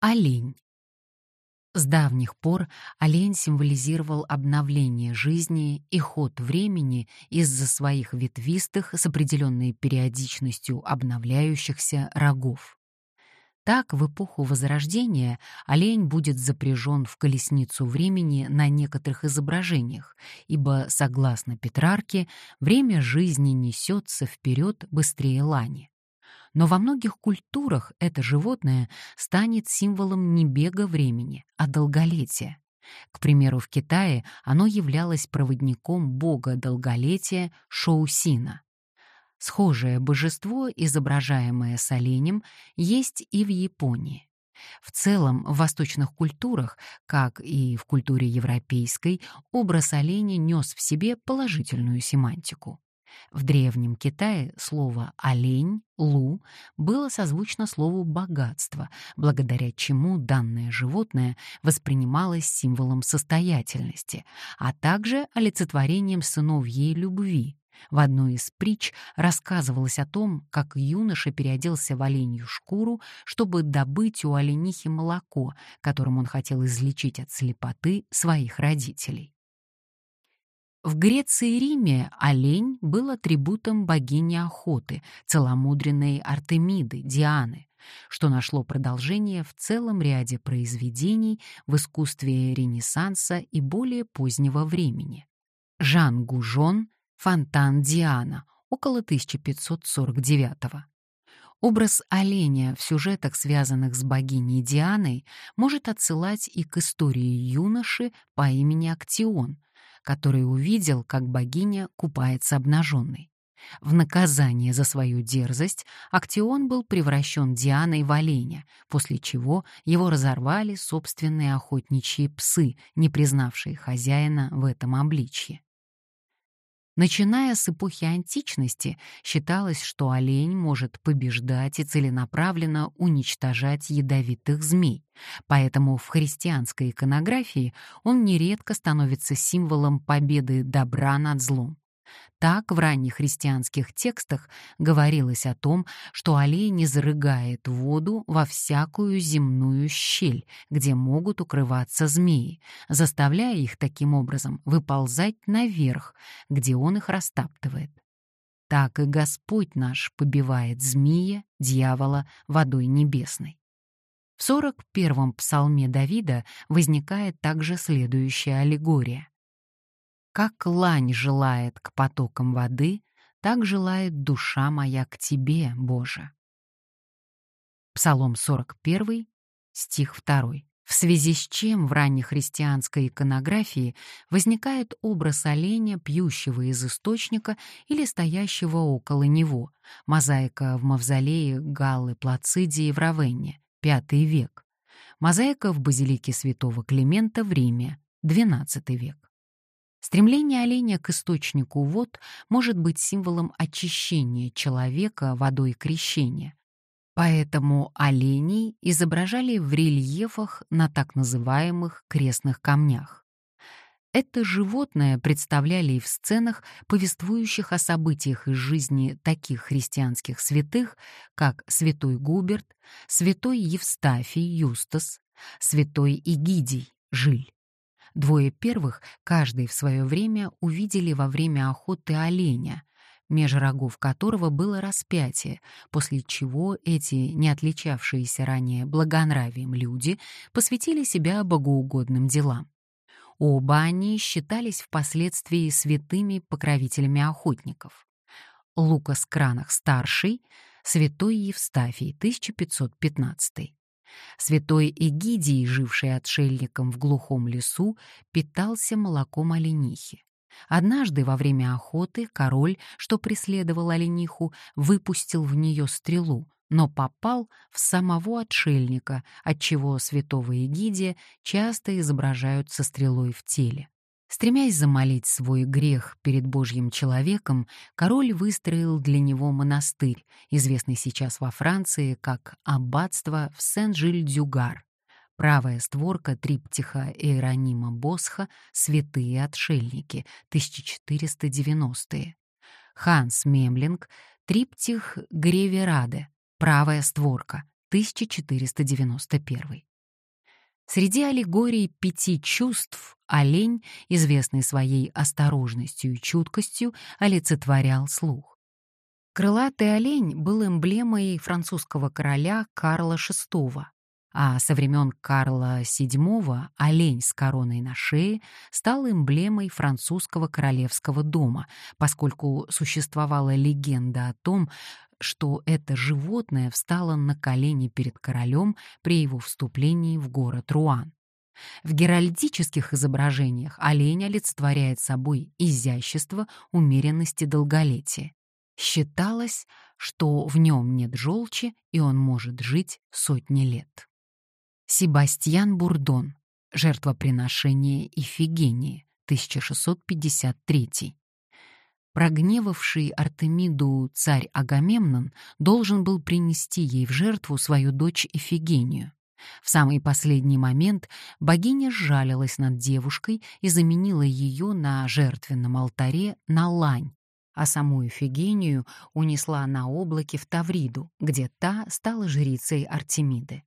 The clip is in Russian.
Олень. С давних пор олень символизировал обновление жизни и ход времени из-за своих ветвистых с определенной периодичностью обновляющихся рогов. Так, в эпоху Возрождения олень будет запряжен в колесницу времени на некоторых изображениях, ибо, согласно Петрарке, время жизни несется вперед быстрее лани. Но во многих культурах это животное станет символом не бега времени, а долголетия. К примеру, в Китае оно являлось проводником бога долголетия Шоусина. Схожее божество, изображаемое с оленем, есть и в Японии. В целом, в восточных культурах, как и в культуре европейской, образ оленя нес в себе положительную семантику. В Древнем Китае слово «олень» — «лу» было созвучно слову «богатство», благодаря чему данное животное воспринималось символом состоятельности, а также олицетворением сыновьей любви. В одной из притч рассказывалось о том, как юноша переоделся в оленью шкуру, чтобы добыть у оленихи молоко, которым он хотел излечить от слепоты своих родителей. В Греции и Риме олень был атрибутом богини охоты, целомудренной Артемиды, Дианы, что нашло продолжение в целом ряде произведений в искусстве Ренессанса и более позднего времени. Жан Гужон «Фонтан Диана» около 1549 -го. Образ оленя в сюжетах, связанных с богиней Дианой, может отсылать и к истории юноши по имени Актион, который увидел, как богиня купается обнаженной. В наказание за свою дерзость Актион был превращен Дианой в оленя, после чего его разорвали собственные охотничьи псы, не признавшие хозяина в этом обличье. Начиная с эпохи античности, считалось, что олень может побеждать и целенаправленно уничтожать ядовитых змей, поэтому в христианской иконографии он нередко становится символом победы добра над злом. Так в ранних христианских текстах говорилось о том, что олень изрыгает воду во всякую земную щель, где могут укрываться змеи, заставляя их таким образом выползать наверх, где он их растаптывает. Так и Господь наш побивает змея, дьявола водой небесной. В 41-м псалме Давида возникает также следующая аллегория. Как лань желает к потокам воды, так желает душа моя к Тебе, Боже. Псалом 41, стих 2. В связи с чем в раннехристианской иконографии возникает образ оленя, пьющего из источника или стоящего около него, мозаика в мавзолее Галлы Плацидии в Равенне, V век, мозаика в базилике святого Климента в Риме, XII век. Стремление оленя к источнику вод может быть символом очищения человека водой крещения. Поэтому оленей изображали в рельефах на так называемых крестных камнях. Это животное представляли и в сценах, повествующих о событиях из жизни таких христианских святых, как святой Губерт, святой Евстафий Юстас, святой Игидий Жиль. Двое первых, каждый в свое время, увидели во время охоты оленя, меж рогов которого было распятие, после чего эти, не отличавшиеся ранее благонравием люди, посвятили себя богоугодным делам. Оба они считались впоследствии святыми покровителями охотников. Лукас Кранах-старший, святой Евстафий, 1515 Святой Эгидий, живший отшельником в глухом лесу, питался молоком оленихи. Однажды во время охоты король, что преследовал олениху, выпустил в нее стрелу, но попал в самого отшельника, отчего святого Эгидия часто изображают со стрелой в теле. Стремясь замолить свой грех перед Божьим человеком, король выстроил для него монастырь, известный сейчас во Франции как аббатство в Сен-Жиль-Дюгар. Правая створка триптиха Иеронима Босха «Святые отшельники» 1490-е. Ханс Мемлинг триптих Гревераде «Правая створка» 1491. Среди аллегорий пяти чувств олень, известный своей осторожностью и чуткостью, олицетворял слух. Крылатый олень был эмблемой французского короля Карла VI, а со времен Карла VII олень с короной на шее стал эмблемой французского королевского дома, поскольку существовала легенда о том, что это животное встало на колени перед королем при его вступлении в город Руан. В геральдических изображениях олень олицетворяет собой изящество, умеренность и долголетие. Считалось, что в нем нет желчи, и он может жить сотни лет. Себастьян Бурдон. Жертвоприношение Ифигении. 1653. Прогневавший Артемиду царь Агамемнон должен был принести ей в жертву свою дочь Ифигению. В самый последний момент богиня сжалилась над девушкой и заменила ее на жертвенном алтаре на лань, а саму Ифигению унесла на облаке в Тавриду, где та стала жрицей Артемиды.